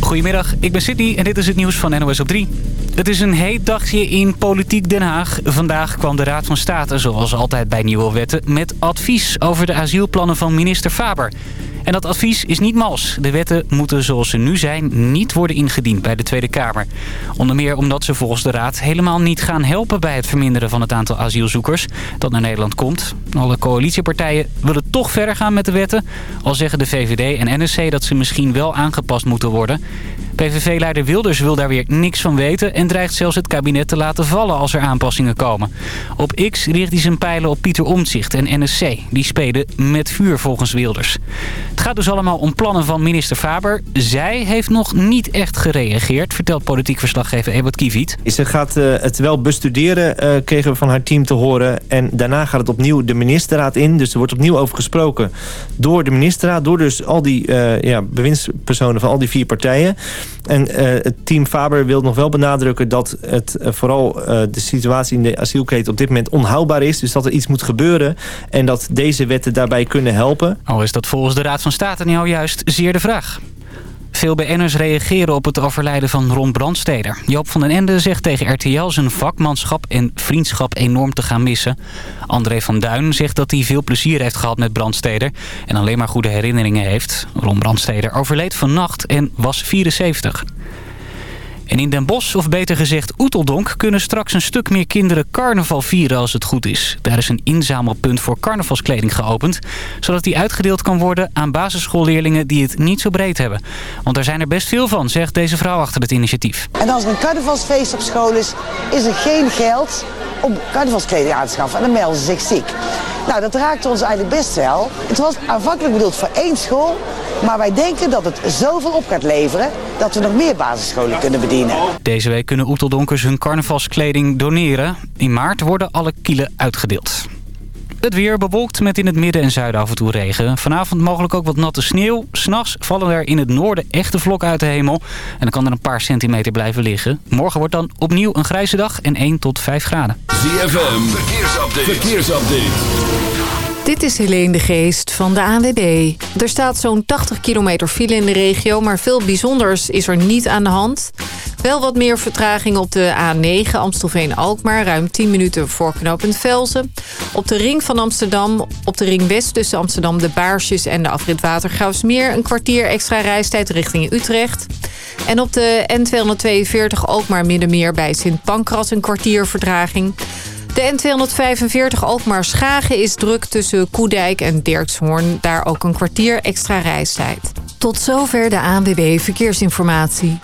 Goedemiddag, ik ben Sydney en dit is het nieuws van NOS op 3. Het is een heet dagje in Politiek Den Haag. Vandaag kwam de Raad van State, zoals altijd bij nieuwe wetten... met advies over de asielplannen van minister Faber. En dat advies is niet mals. De wetten moeten zoals ze nu zijn niet worden ingediend bij de Tweede Kamer. Onder meer omdat ze volgens de Raad helemaal niet gaan helpen... bij het verminderen van het aantal asielzoekers dat naar Nederland komt. Alle coalitiepartijen willen toch verder gaan met de wetten. Al zeggen de VVD en NSC dat ze misschien wel aangepast moeten worden... PVV-leider Wilders wil daar weer niks van weten... en dreigt zelfs het kabinet te laten vallen als er aanpassingen komen. Op X richt hij zijn pijlen op Pieter Omtzigt en NSC. Die spelen met vuur volgens Wilders. Het gaat dus allemaal om plannen van minister Faber. Zij heeft nog niet echt gereageerd, vertelt politiek verslaggever Ebert Kieviet. Ze gaat uh, het wel bestuderen, uh, kregen we van haar team te horen. En daarna gaat het opnieuw de ministerraad in. Dus er wordt opnieuw over gesproken door de ministerraad. Door dus al die uh, ja, bewindspersonen van al die vier partijen. En het team Faber wil nog wel benadrukken dat het vooral de situatie in de asielketen op dit moment onhoudbaar is. Dus dat er iets moet gebeuren en dat deze wetten daarbij kunnen helpen. Al is dat volgens de Raad van State nou juist zeer de vraag. Veel BN'ers reageren op het overlijden van Ron Brandsteder. Joop van den Ende zegt tegen RTL zijn vakmanschap en vriendschap enorm te gaan missen. André van Duin zegt dat hij veel plezier heeft gehad met Brandsteder... en alleen maar goede herinneringen heeft. Ron Brandsteder overleed vannacht en was 74. En in Den Bosch, of beter gezegd Oeteldonk... kunnen straks een stuk meer kinderen carnaval vieren als het goed is. Daar is een inzamelpunt voor carnavalskleding geopend... zodat die uitgedeeld kan worden aan basisschoolleerlingen die het niet zo breed hebben. Want er zijn er best veel van, zegt deze vrouw achter het initiatief. En als er een carnavalsfeest op school is, is er geen geld om carnavalskleding aan te schaffen. En dan melden ze zich ziek. Nou, dat raakte ons eigenlijk best wel. Het was aanvankelijk bedoeld voor één school... maar wij denken dat het zoveel op gaat leveren... dat we nog meer basisscholen kunnen bedienen. Deze week kunnen Oeteldonkers hun carnavalskleding doneren. In maart worden alle kielen uitgedeeld. Het weer bewolkt met in het midden en zuiden af en toe regen. Vanavond mogelijk ook wat natte sneeuw. S'nachts vallen er in het noorden echte vlokken uit de hemel. En dan kan er een paar centimeter blijven liggen. Morgen wordt dan opnieuw een grijze dag en 1 tot 5 graden. ZFM, verkeersupdate. verkeersupdate. Dit is Helene de Geest van de ANWB. Er staat zo'n 80 kilometer file in de regio... maar veel bijzonders is er niet aan de hand. Wel wat meer vertraging op de A9 Amstelveen-Alkmaar... ruim 10 minuten voor knooppunt Velzen. Op de ring van Amsterdam, op de ring west tussen Amsterdam... de Baarsjes en de afrit Watergraafsmeer... een kwartier extra reistijd richting Utrecht. En op de N242 Alkmaar Middenmeer bij Sint Pancras... een kwartier vertraging... De N245 Alkmaar Schagen is druk tussen Koedijk en Dirkshoorn. Daar ook een kwartier extra reistijd. Tot zover de ANWB Verkeersinformatie.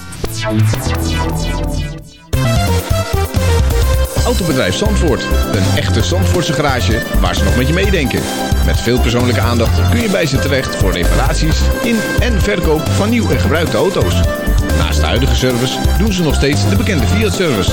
Autobedrijf Zandvoort. Een echte Zandvoortse garage waar ze nog met je meedenken. Met veel persoonlijke aandacht kun je bij ze terecht voor reparaties in en verkoop van nieuw en gebruikte auto's. Naast de huidige service doen ze nog steeds de bekende Fiat-service.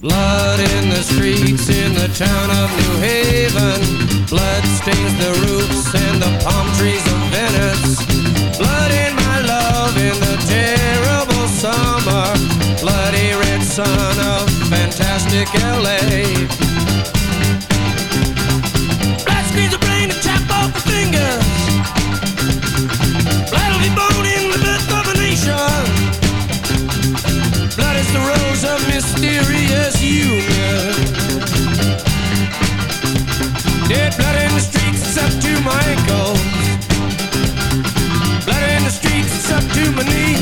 Blood in the streets in the town of New Haven. Blood stains the roofs and the palm trees of Venice. Blood in my love in the terrible summer. Bloody red sun of fantastic LA. Blood screens the brain and chop off the finger. mysterious union. Dead blood in the streets, it's up to my ankles. Blood in the streets, it's up to my knee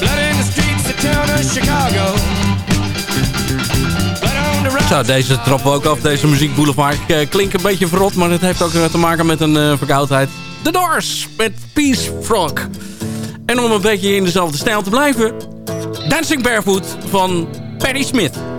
Blood in the streets, the town of Chicago. Zo, deze trappen ook af, deze muziekboulevard. Eh, Klinkt een beetje verrot, maar het heeft ook eh, te maken met een uh, verkoudheid. The Doors met Peace Frog. En om een beetje in dezelfde stijl te blijven... Dancing Barefoot van Perry Smith.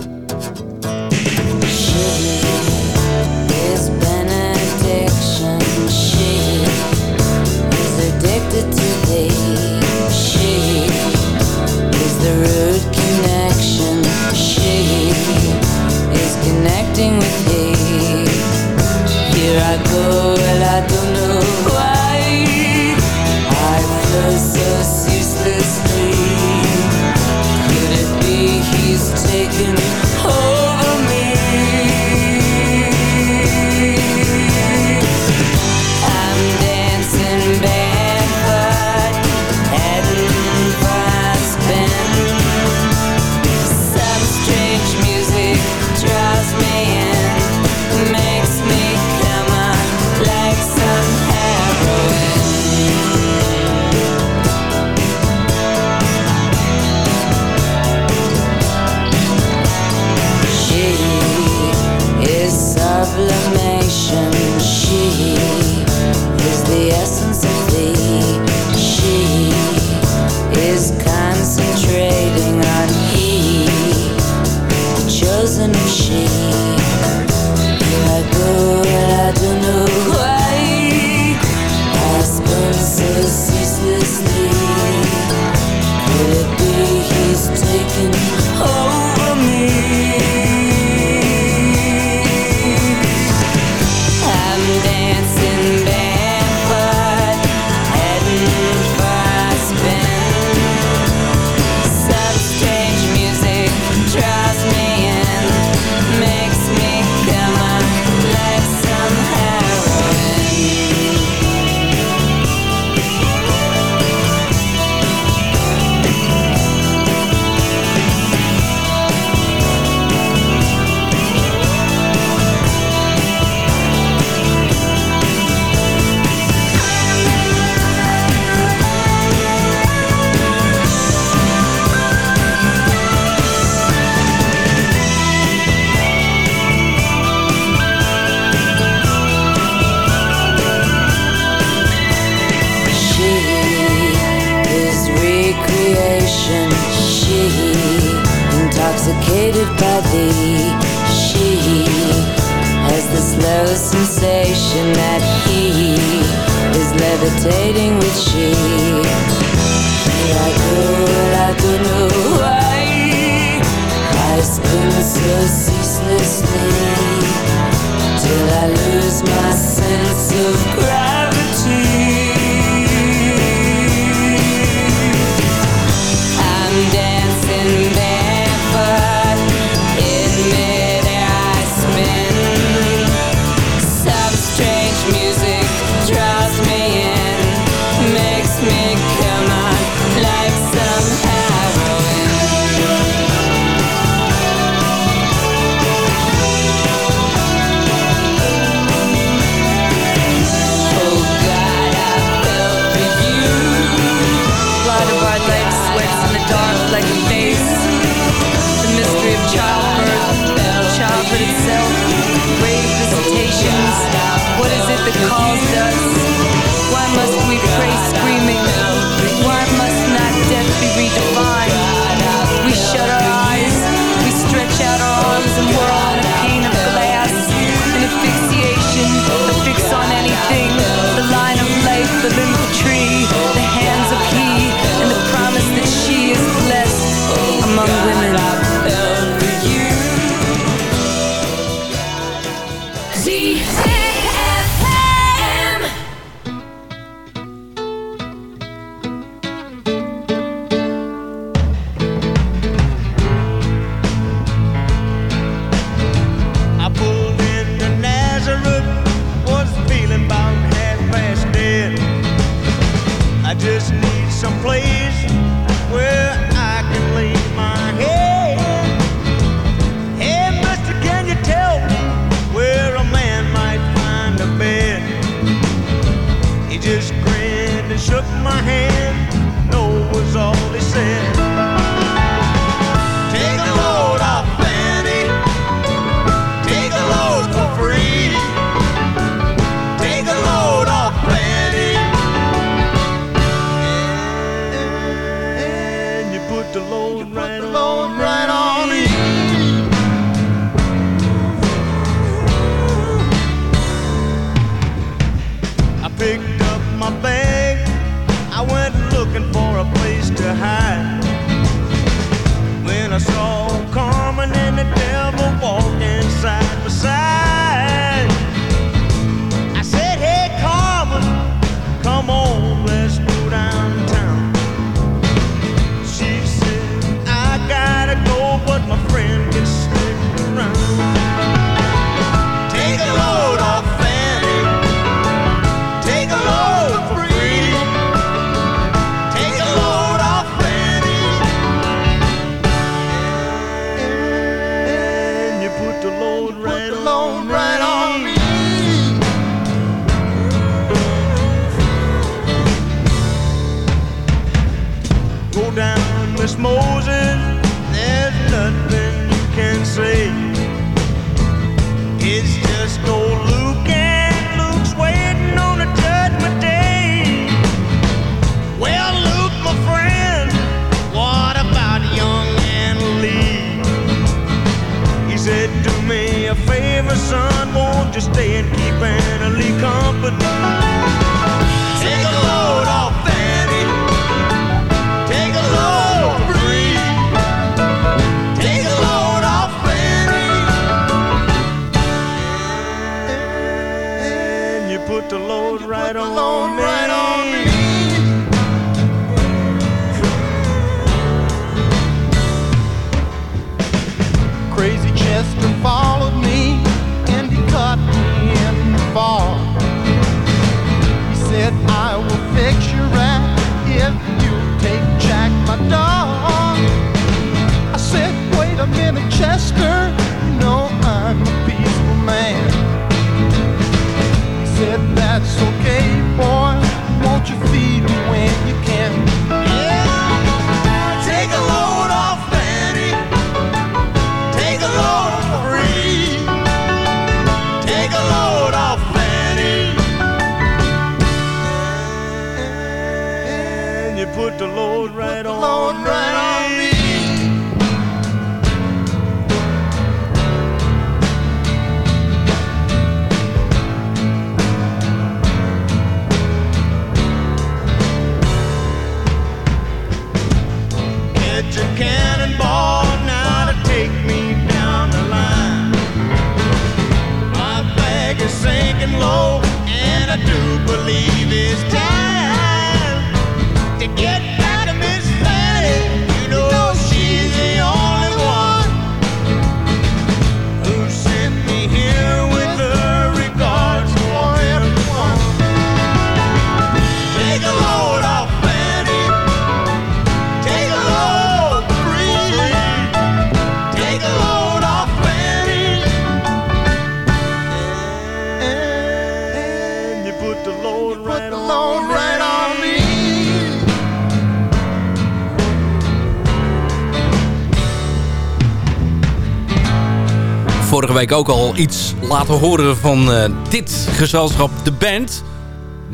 vorige week ook al iets laten horen van eh, dit gezelschap, de band.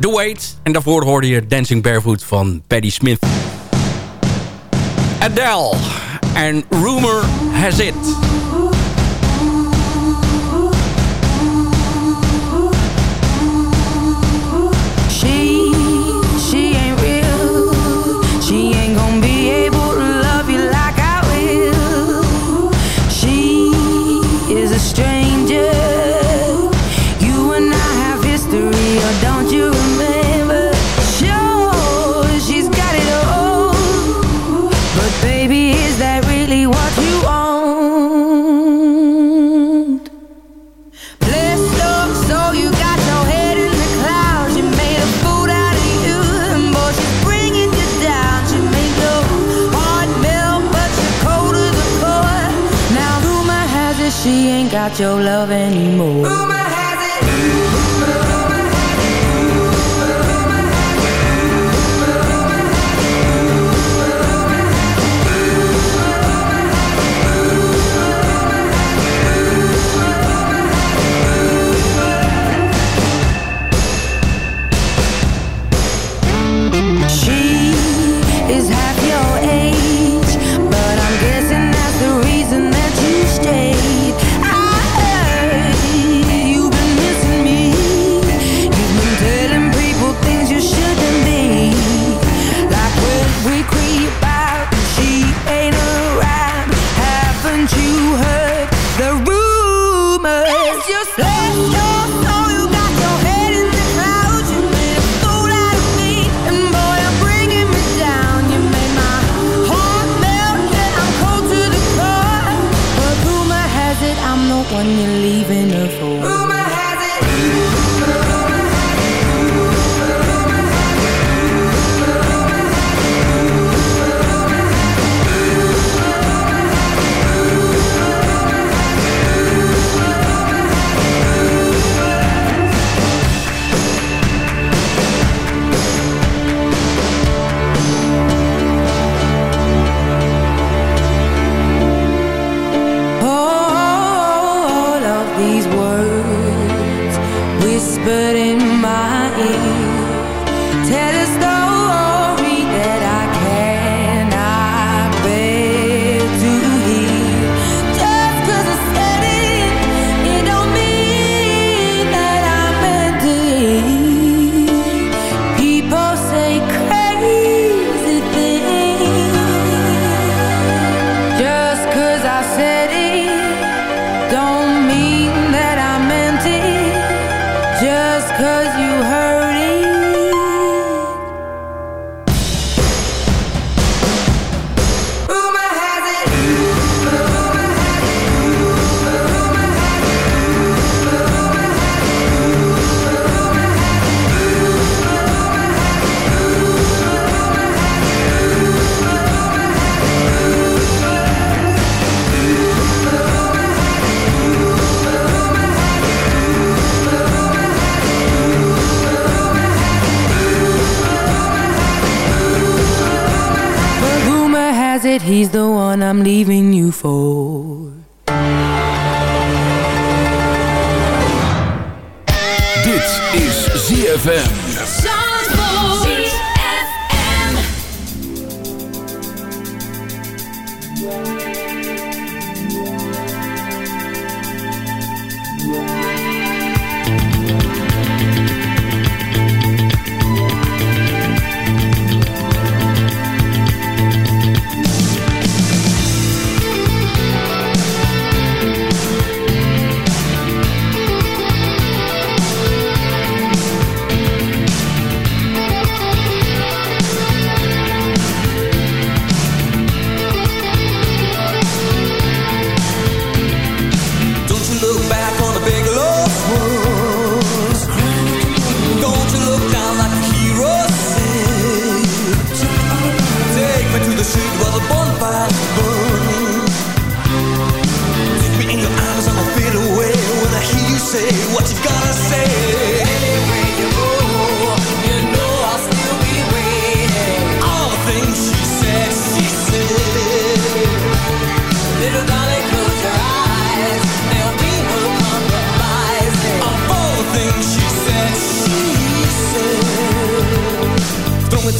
The Wait. En daarvoor hoorde je Dancing Barefoot van Paddy Smith. Adele. En Rumor Has It. about your love anymore. he's the one I'm leaving you for. Dit is ZFM.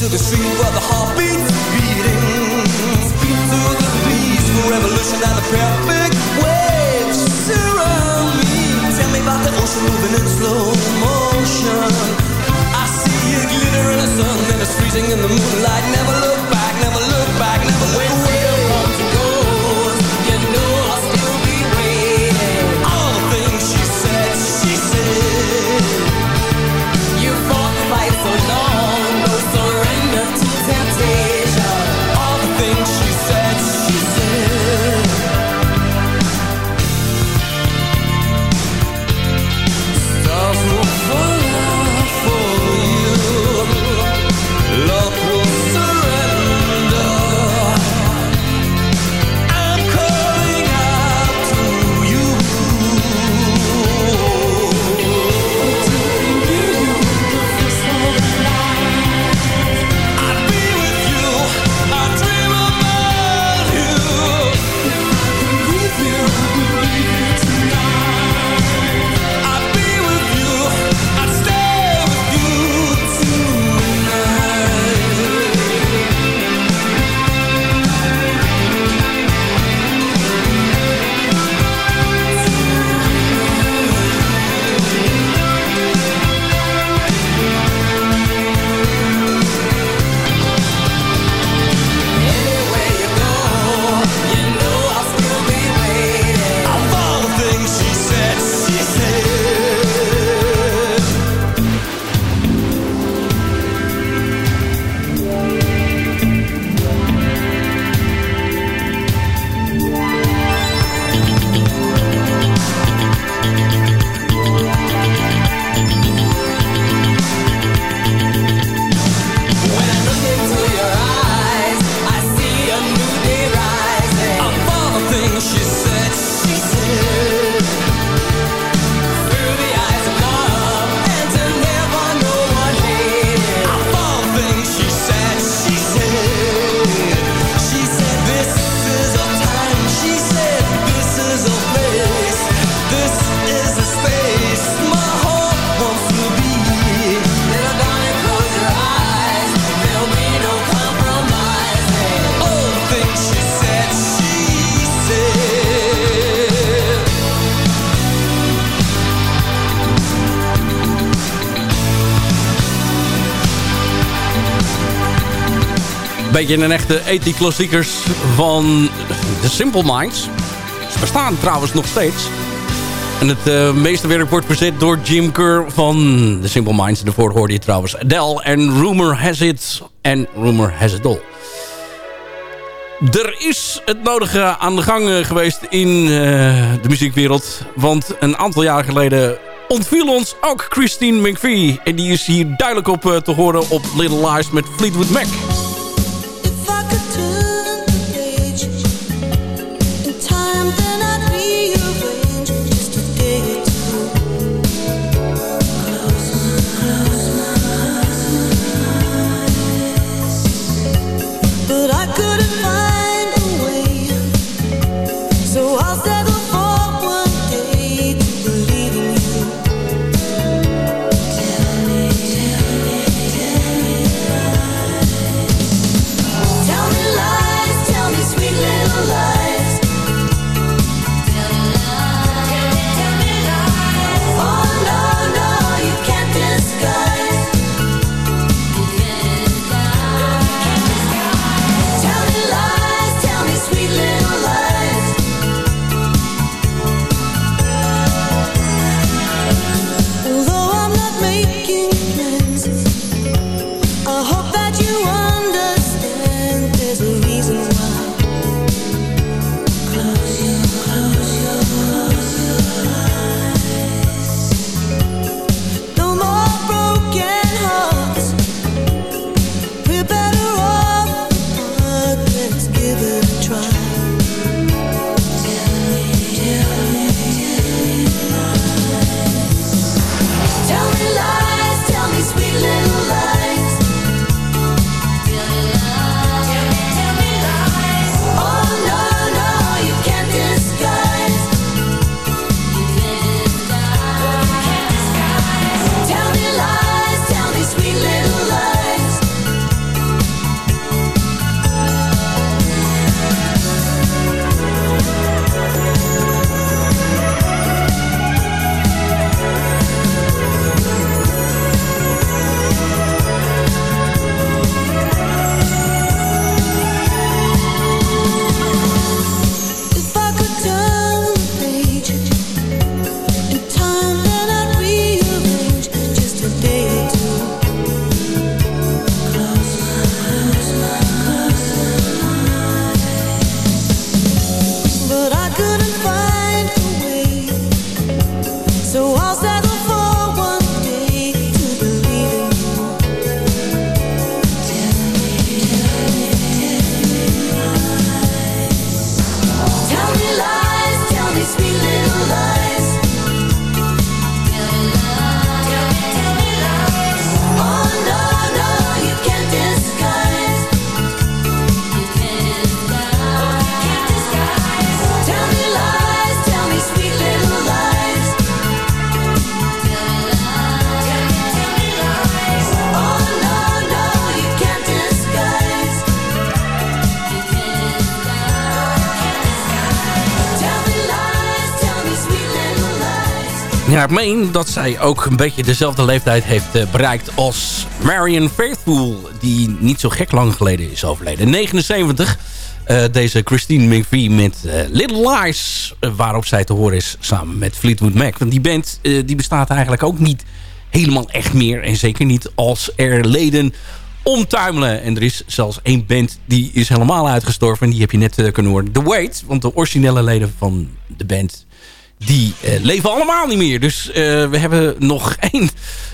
to the street where the heartbeat's beating. Speed to the knees for revolution and the perfect waves surround me. Tell me about the ocean moving in slow motion. I see it glitter in the sun and it's freezing in the moonlight. Never beetje een echte 80 klassiekers van The Simple Minds. Ze bestaan trouwens nog steeds. En het eh, meeste werk wordt verzet door Jim Kerr van The Simple Minds. Daarvoor hoorde je trouwens Adele en Rumor Has It en Rumor Has It All. Er is het nodige aan de gang eh, geweest in eh, de muziekwereld. Want een aantal jaar geleden ontviel ons ook Christine McVie. En die is hier duidelijk op te horen op Little Lies met Fleetwood Mac. Ik meen dat zij ook een beetje dezelfde leeftijd heeft eh, bereikt als Marion Faithfull. Die niet zo gek lang geleden is overleden. 79. eh, deze Christine McVie met eh, Little Lies. waarop zij te horen is samen met Fleetwood Mac. Want die band die bestaat eigenlijk ook niet helemaal echt meer. En zeker niet als er leden omtuimelen. En er is zelfs één band die is helemaal uitgestorven. En die heb je net kunnen horen. The Wait. Want de originele leden van de band die eh, leven allemaal niet meer. Dus eh, we hebben nog één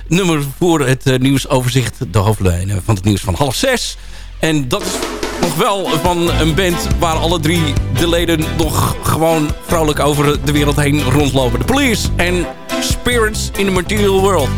nummer voor het eh, nieuwsoverzicht. De hoofdlijnen van het nieuws van half zes. En dat is nog wel van een band waar alle drie de leden nog gewoon vrolijk over de wereld heen rondlopen. The Police en Spirits in the Material World.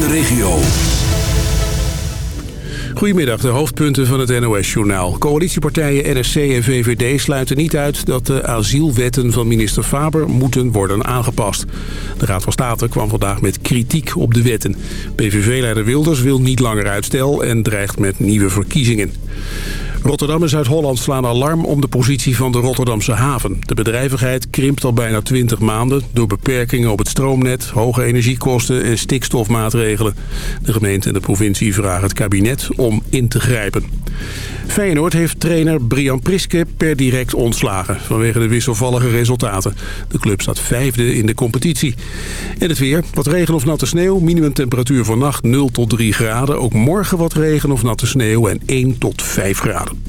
Regio. Goedemiddag, de hoofdpunten van het NOS-journaal. Coalitiepartijen NSC en VVD sluiten niet uit dat de asielwetten van minister Faber moeten worden aangepast. De Raad van State kwam vandaag met kritiek op de wetten. PVV-leider Wilders wil niet langer uitstel en dreigt met nieuwe verkiezingen. Rotterdam en Zuid-Holland slaan alarm om de positie van de Rotterdamse haven. De bedrijvigheid krimpt al bijna 20 maanden door beperkingen op het stroomnet, hoge energiekosten en stikstofmaatregelen. De gemeente en de provincie vragen het kabinet om in te grijpen. Feyenoord heeft trainer Brian Priske per direct ontslagen vanwege de wisselvallige resultaten. De club staat vijfde in de competitie. En het weer, wat regen of natte sneeuw, minimumtemperatuur vannacht 0 tot 3 graden. Ook morgen wat regen of natte sneeuw en 1 tot 5 graden.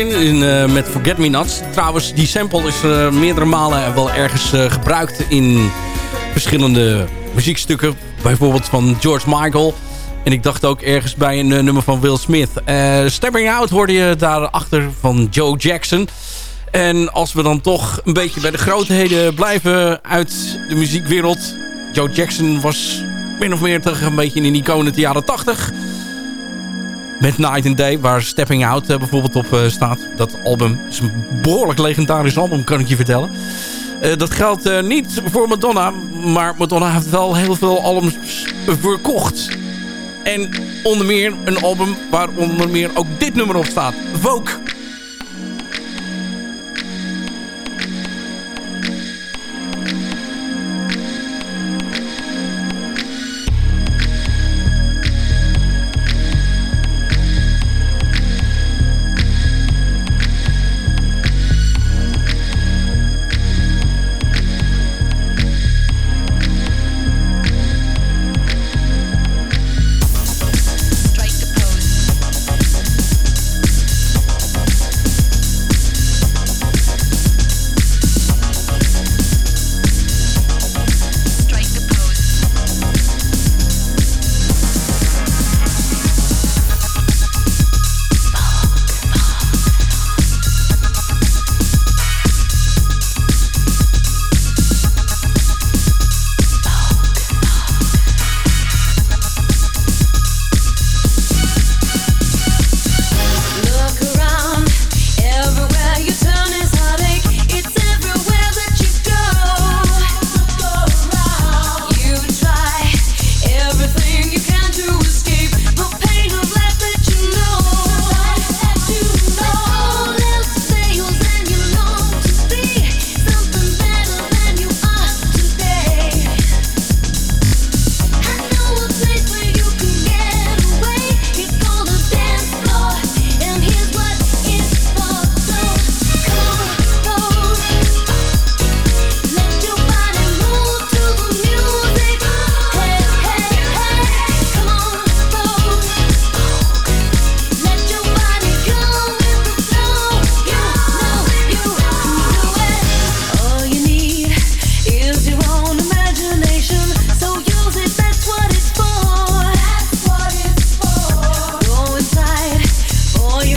In, eh, met Forget Me Nots. Trouwens, die sample is eh, meerdere malen wel ergens eh, gebruikt in verschillende muziekstukken. Bijvoorbeeld van George Michael. En ik dacht ook ergens bij een nummer van Will Smith. Stepping Out hoorde je daarachter van Joe Jackson. En als we dan toch een beetje bij de grootheden blijven uit de muziekwereld. Joe Jackson was min of meer toch een beetje een icoon uit de jaren 80 met Night and Day, waar Stepping Out eh, bijvoorbeeld op eh, staat. Dat album is een behoorlijk legendarisch album, kan ik je vertellen. Eh, dat geldt niet voor Madonna, maar Madonna heeft wel heel veel albums verkocht. En onder meer een album waar onder meer ook dit nummer op staat. Vogue.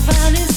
found is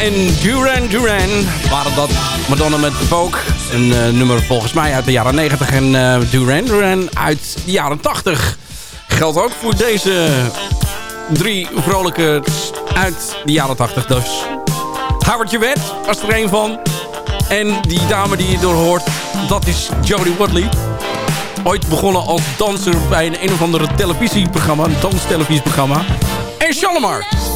en Duran Duran waren dat Madonna met de Vogue. Een eh, nummer volgens mij uit de jaren 90 en eh, Duran Duran uit de jaren 80. Geldt ook voor deze drie vrolijke uit de jaren 80 dus. Howard Jewett was er een van. En die dame die je doorhoort, dat is Jodie Watley. Ooit begonnen als danser bij een een of andere televisieprogramma, een danstelevisieprogramma. En Shalimar.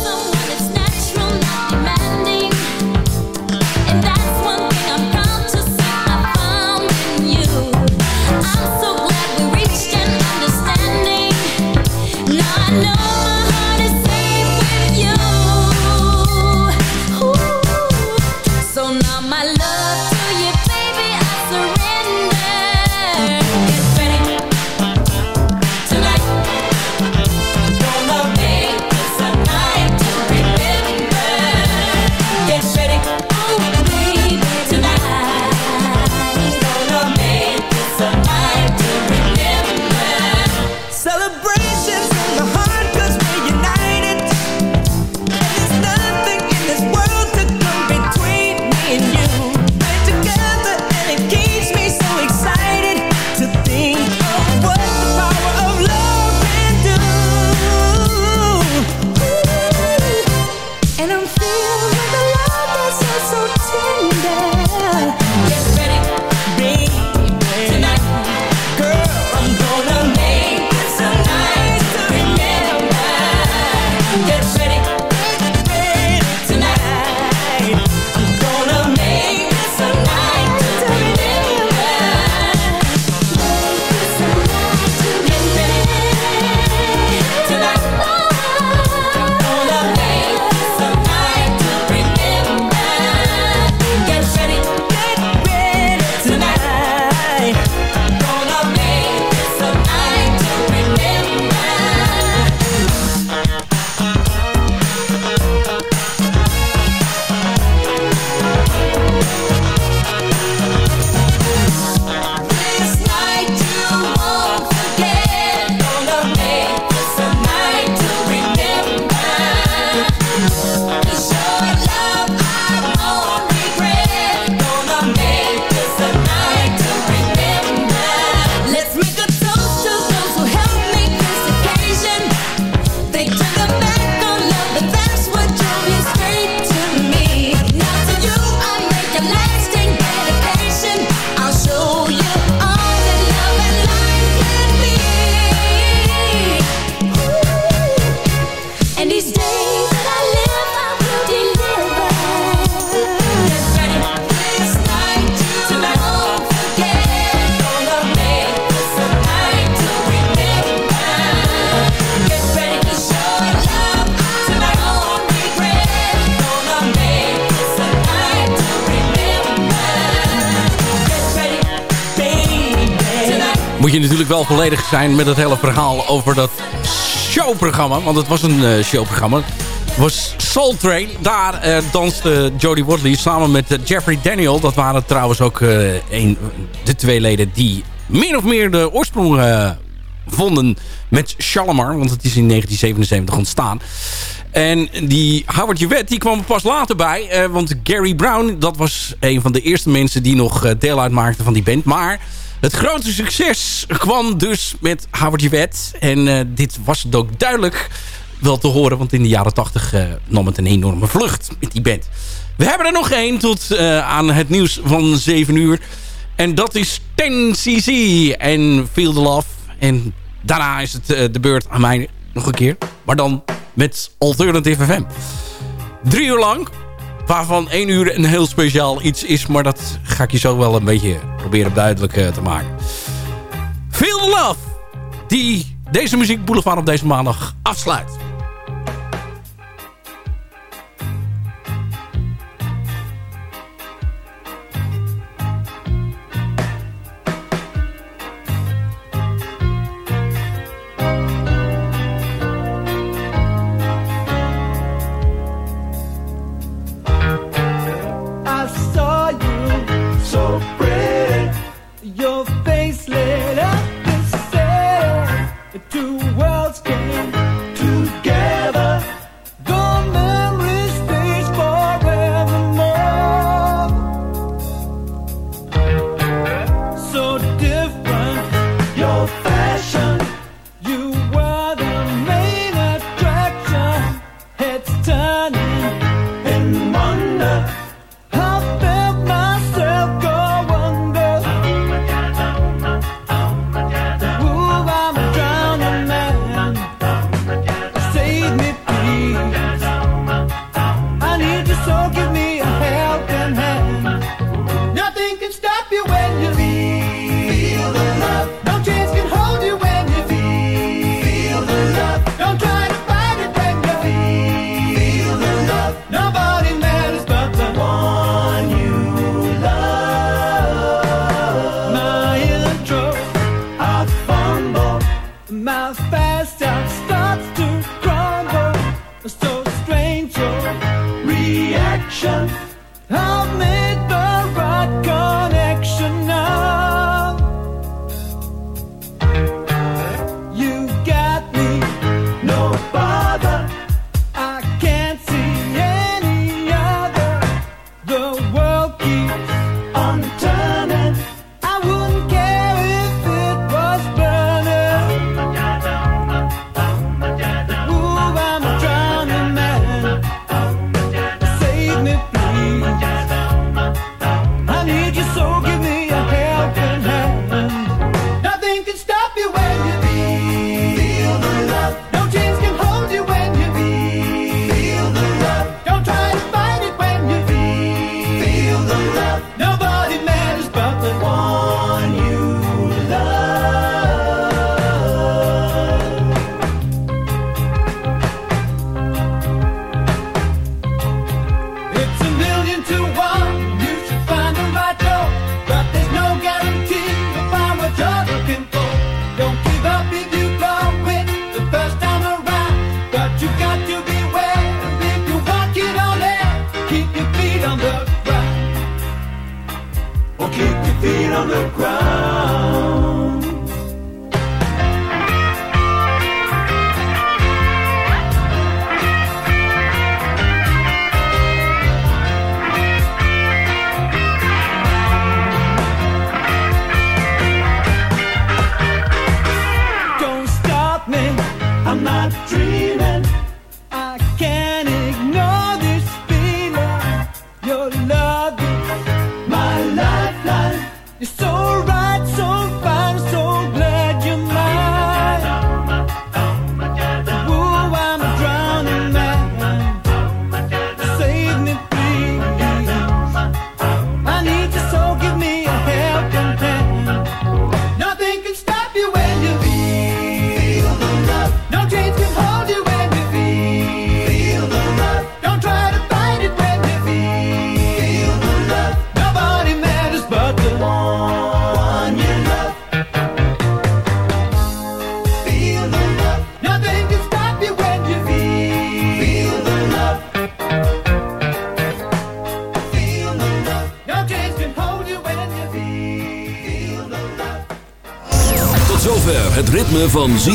Moet je natuurlijk wel volledig zijn met het hele verhaal over dat showprogramma. Want het was een eh, showprogramma. Was Soul Train. Daar eh, danste Jodie Watley samen met eh, Jeffrey Daniel. Dat waren trouwens ook een, de twee leden die min of meer de oorsprong vonden met Shalimar. Want het is in 1977 ontstaan. En die Howard Jewett die kwam pas later bij. want Gary Brown, dat was een van de eerste mensen die nog deel uitmaakten van die band. Maar het grote succes kwam dus met Howard Jewett. En eh, dit was het ook duidelijk wel te horen. Want in de jaren 80 eh, nam het een enorme vlucht met die band. We hebben er nog één tot eh, aan het nieuws van 7 uur. En dat is 10cc en Feel the Love. En daarna is het de beurt aan mij nog een keer. Maar dan met Alternative FM. Drie uur lang. Waarvan één uur een heel speciaal iets is. Maar dat ga ik je zo wel een beetje proberen duidelijk eh, te maken. The Love. Die deze Muziek Boulevard op deze maandag afsluit.